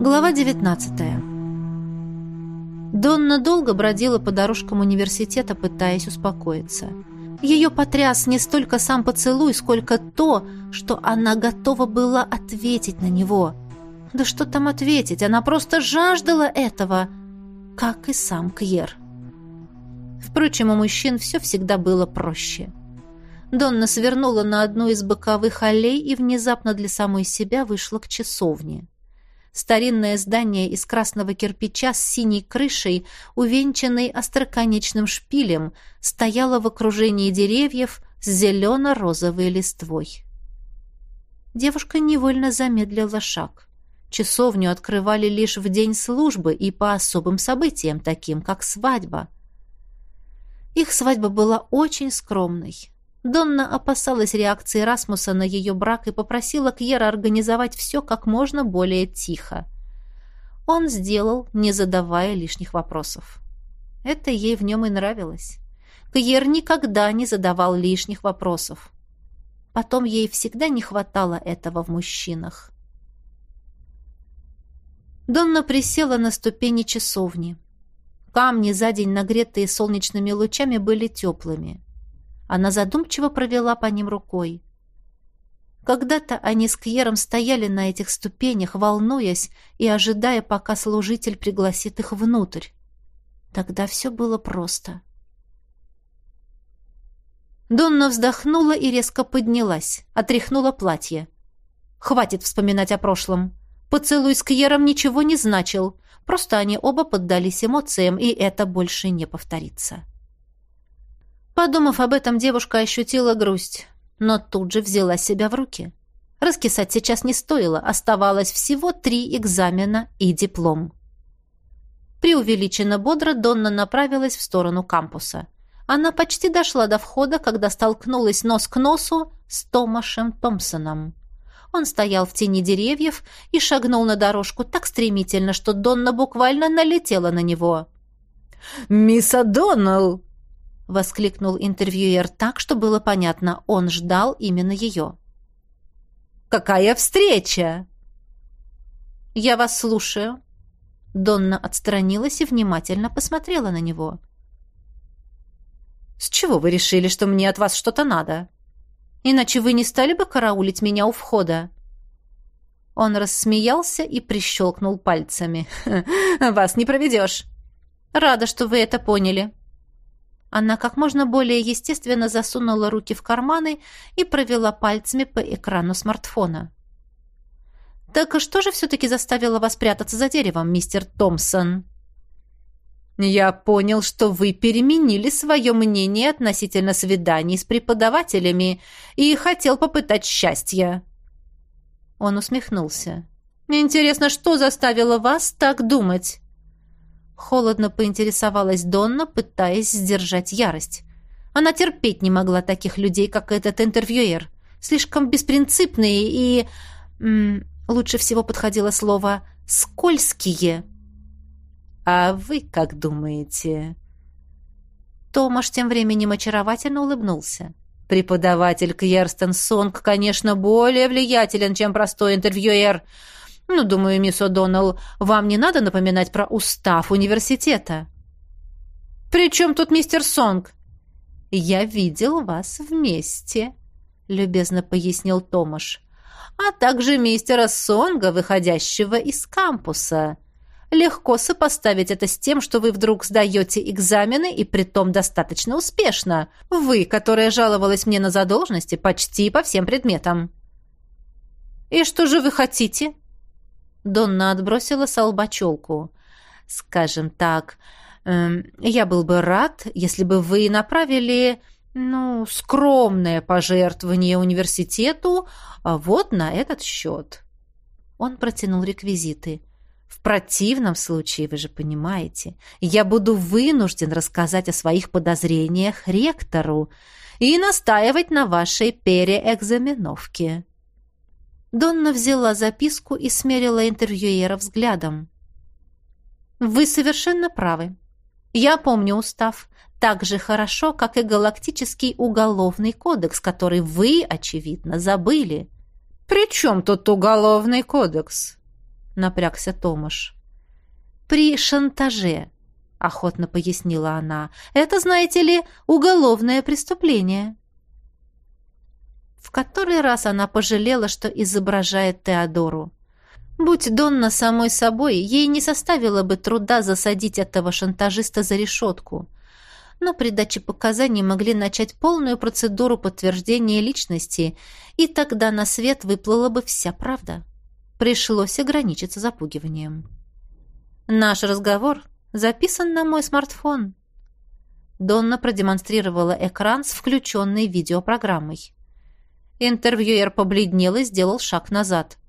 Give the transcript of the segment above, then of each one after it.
Глава 19 Донна долго бродила по дорожкам университета, пытаясь успокоиться. Ее потряс не столько сам поцелуй, сколько то, что она готова была ответить на него. Да что там ответить, она просто жаждала этого, как и сам Кьер. Впрочем, у мужчин все всегда было проще. Донна свернула на одну из боковых аллей и внезапно для самой себя вышла к часовне. Старинное здание из красного кирпича с синей крышей, увенчанной остроконечным шпилем, стояло в окружении деревьев с зелено-розовой листвой. Девушка невольно замедлила шаг. Часовню открывали лишь в день службы и по особым событиям, таким как свадьба. Их свадьба была очень скромной. Донна опасалась реакции Расмуса на ее брак и попросила Кьера организовать все как можно более тихо. Он сделал, не задавая лишних вопросов. Это ей в нем и нравилось. Кьер никогда не задавал лишних вопросов. Потом ей всегда не хватало этого в мужчинах. Донна присела на ступени часовни. Камни, за день нагретые солнечными лучами, были теплыми. Она задумчиво провела по ним рукой. Когда-то они с Кьером стояли на этих ступенях, волнуясь и ожидая, пока служитель пригласит их внутрь. Тогда все было просто. Донна вздохнула и резко поднялась, отряхнула платье. Хватит вспоминать о прошлом. Поцелуй с Кьером ничего не значил. Просто они оба поддались эмоциям, и это больше не повторится. Подумав об этом, девушка ощутила грусть, но тут же взяла себя в руки. Раскисать сейчас не стоило, оставалось всего три экзамена и диплом. Преувеличенно бодро Донна направилась в сторону кампуса. Она почти дошла до входа, когда столкнулась нос к носу с Томашем Томпсоном. Он стоял в тени деревьев и шагнул на дорожку так стремительно, что Донна буквально налетела на него. «Мисс О'Доннелл!» — воскликнул интервьюер так, что было понятно, он ждал именно ее. «Какая встреча!» «Я вас слушаю». Донна отстранилась и внимательно посмотрела на него. «С чего вы решили, что мне от вас что-то надо? Иначе вы не стали бы караулить меня у входа?» Он рассмеялся и прищелкнул пальцами. «Вас не проведешь». «Рада, что вы это поняли», она как можно более естественно засунула руки в карманы и провела пальцами по экрану смартфона. «Так что же все-таки заставило вас прятаться за деревом, мистер Томпсон?» «Я понял, что вы переменили свое мнение относительно свиданий с преподавателями и хотел попытать счастья». Он усмехнулся. «Интересно, что заставило вас так думать?» Холодно поинтересовалась Донна, пытаясь сдержать ярость. Она терпеть не могла таких людей, как этот интервьюер. Слишком беспринципные и... М, лучше всего подходило слово «скользкие». «А вы как думаете?» Томаш тем временем очаровательно улыбнулся. «Преподаватель Кьерстен Сонг, конечно, более влиятелен, чем простой интервьюер. Ну, думаю, мисс О'Доннелл, вам не надо напоминать про устав университета. При чем тут мистер Сонг? Я видел вас вместе, любезно пояснил Томаш. А также мистера Сонга, выходящего из кампуса. Легко сопоставить это с тем, что вы вдруг сдаете экзамены и притом достаточно успешно. Вы, которая жаловалась мне на задолженности почти по всем предметам. «И что же вы хотите?» Донна отбросила с лба челку. «Скажем так, э, я был бы рад, если бы вы направили, ну, скромное пожертвование университету а вот на этот счет». Он протянул реквизиты. В противном случае, вы же понимаете, я буду вынужден рассказать о своих подозрениях ректору и настаивать на вашей переэкзаменовке. Донна взяла записку и смерила интервьюера взглядом. «Вы совершенно правы. Я помню устав так же хорошо, как и галактический уголовный кодекс, который вы, очевидно, забыли». «При чем тут уголовный кодекс?» — напрягся Томаш. «При шантаже», — охотно пояснила она. «Это, знаете ли, уголовное преступление». В который раз она пожалела, что изображает Теодору. Будь Донна самой собой, ей не составило бы труда засадить этого шантажиста за решетку. Но при даче показаний могли начать полную процедуру подтверждения личности, и тогда на свет выплыла бы вся правда. Пришлось ограничиться запугиванием. «Наш разговор записан на мой смартфон». Донна продемонстрировала экран с включенной видеопрограммой. Интервьюер побледнел и сделал шаг назад –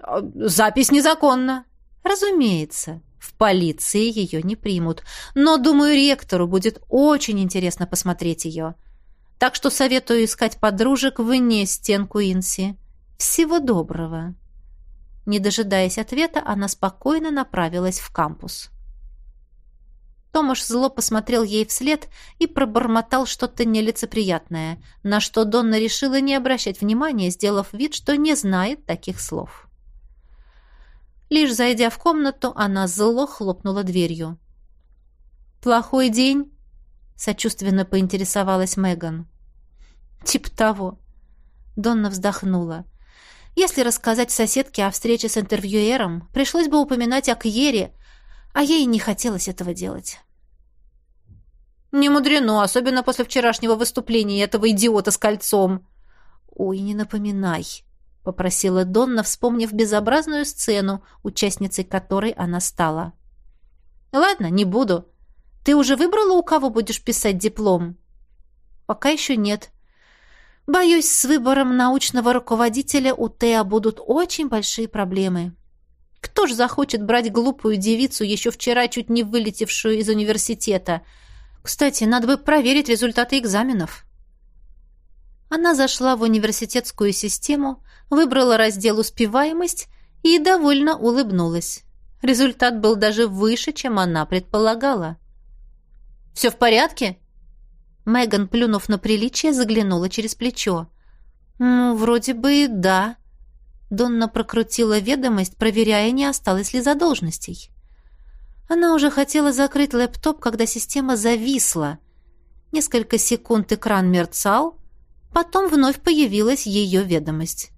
«Запись незаконна». «Разумеется, в полиции ее не примут. Но, думаю, ректору будет очень интересно посмотреть ее. Так что советую искать подружек вне стен Куинси. Всего доброго». Не дожидаясь ответа, она спокойно направилась в кампус. Томаш зло посмотрел ей вслед и пробормотал что-то нелицеприятное, на что Донна решила не обращать внимания, сделав вид, что не знает таких слов. Лишь зайдя в комнату, она зло хлопнула дверью. «Плохой день?» — сочувственно поинтересовалась Меган. «Тип того». Донна вздохнула. «Если рассказать соседке о встрече с интервьюером, пришлось бы упоминать о Кьере, а ей не хотелось этого делать». «Не мудрено, особенно после вчерашнего выступления этого идиота с кольцом». «Ой, не напоминай», попросила Донна, вспомнив безобразную сцену, участницей которой она стала. Ладно, не буду. Ты уже выбрала, у кого будешь писать диплом? Пока еще нет. Боюсь, с выбором научного руководителя у Теа будут очень большие проблемы. Кто ж захочет брать глупую девицу, еще вчера чуть не вылетевшую из университета? Кстати, надо бы проверить результаты экзаменов. Она зашла в университетскую систему, выбрала раздел «Успеваемость» и довольно улыбнулась. Результат был даже выше, чем она предполагала. «Все в порядке?» Меган, плюнув на приличие, заглянула через плечо. «Ну, вроде бы да». Донна прокрутила ведомость, проверяя, не осталось ли задолженностей. Она уже хотела закрыть лэптоп, когда система зависла. Несколько секунд экран мерцал, потом вновь появилась ее ведомость.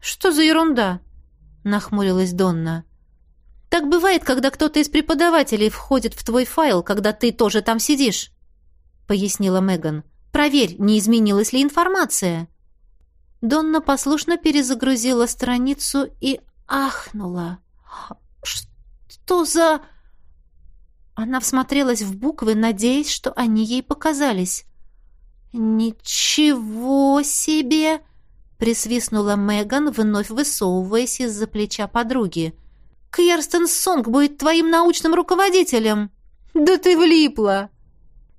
«Что за ерунда?» — нахмурилась Донна. «Так бывает, когда кто-то из преподавателей входит в твой файл, когда ты тоже там сидишь», — пояснила Меган. «Проверь, не изменилась ли информация». Донна послушно перезагрузила страницу и ахнула. «Что за...» Она всмотрелась в буквы, надеясь, что они ей показались. «Ничего себе!» присвистнула Меган, вновь высовываясь из-за плеча подруги. «Кьерстен Сонг будет твоим научным руководителем!» «Да ты влипла!»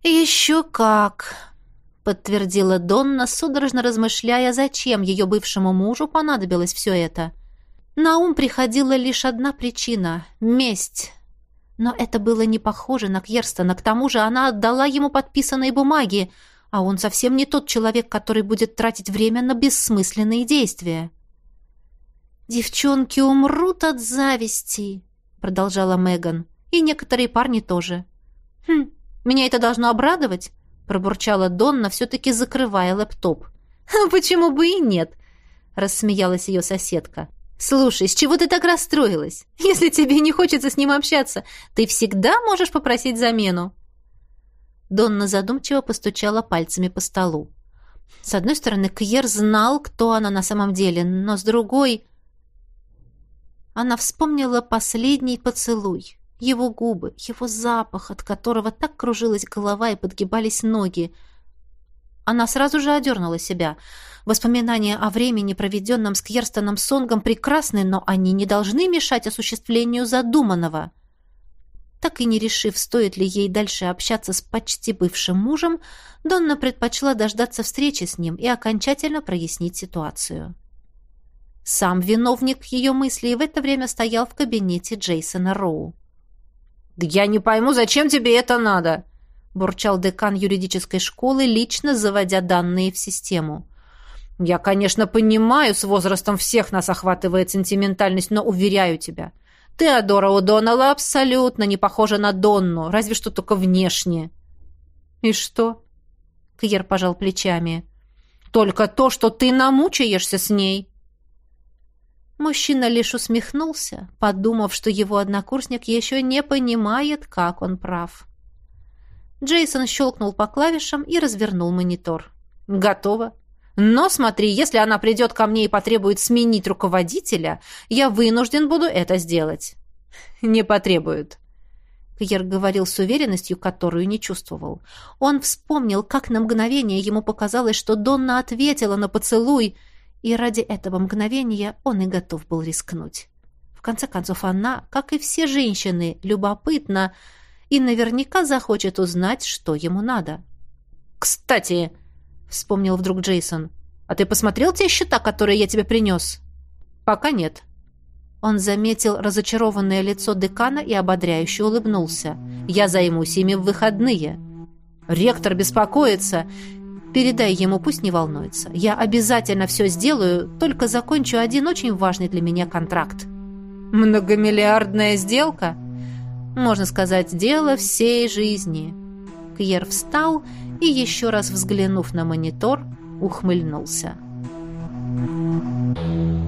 «Еще как!» — подтвердила Донна, судорожно размышляя, зачем ее бывшему мужу понадобилось все это. На ум приходила лишь одна причина — месть. Но это было не похоже на Кьерстена, к тому же она отдала ему подписанные бумаги — а он совсем не тот человек, который будет тратить время на бессмысленные действия. «Девчонки умрут от зависти», — продолжала Меган. «И некоторые парни тоже». «Хм, меня это должно обрадовать?» — пробурчала Донна, все-таки закрывая лэптоп. «Почему бы и нет?» — рассмеялась ее соседка. «Слушай, с чего ты так расстроилась? Если тебе не хочется с ним общаться, ты всегда можешь попросить замену». Донна задумчиво постучала пальцами по столу. С одной стороны, Кьер знал, кто она на самом деле, но с другой... Она вспомнила последний поцелуй, его губы, его запах, от которого так кружилась голова и подгибались ноги. Она сразу же одернула себя. Воспоминания о времени, проведенном с Кьерстоном Сонгом, прекрасны, но они не должны мешать осуществлению задуманного — так и не решив, стоит ли ей дальше общаться с почти бывшим мужем, Донна предпочла дождаться встречи с ним и окончательно прояснить ситуацию. Сам виновник ее мыслей в это время стоял в кабинете Джейсона Роу. «Да я не пойму, зачем тебе это надо?» Бурчал декан юридической школы, лично заводя данные в систему. Я, конечно, понимаю, с возрастом всех нас охватывает сентиментальность, но уверяю тебя, Теодора О'Доннелла абсолютно не похожа на Донну, разве что только внешне. И что? Кьер пожал плечами. Только то, что ты намучаешься с ней. Мужчина лишь усмехнулся, подумав, что его однокурсник еще не понимает, как он прав. Джейсон щелкнул по клавишам и развернул монитор. «Готово. Но смотри, если она придет ко мне и потребует сменить руководителя, я вынужден буду это сделать». «Не потребуют», Кьер говорил с уверенностью, которую не чувствовал. Он вспомнил, как на мгновение ему показалось, что Донна ответила на поцелуй, и ради этого мгновения он и готов был рискнуть. В конце концов, она, как и все женщины, любопытна и наверняка захочет узнать, что ему надо. «Кстати», — вспомнил вдруг Джейсон, — «а ты посмотрел те счета, которые я тебе принес?» «Пока нет». Он заметил разочарованное лицо декана и ободряюще улыбнулся. «Я займусь ими в выходные». «Ректор беспокоится. Передай ему, пусть не волнуется. Я обязательно все сделаю, только закончу один очень важный для меня контракт. Многомиллиардная сделка? Можно сказать, дело всей жизни. Кьер встал и, еще раз взглянув на монитор, ухмыльнулся. Thank you.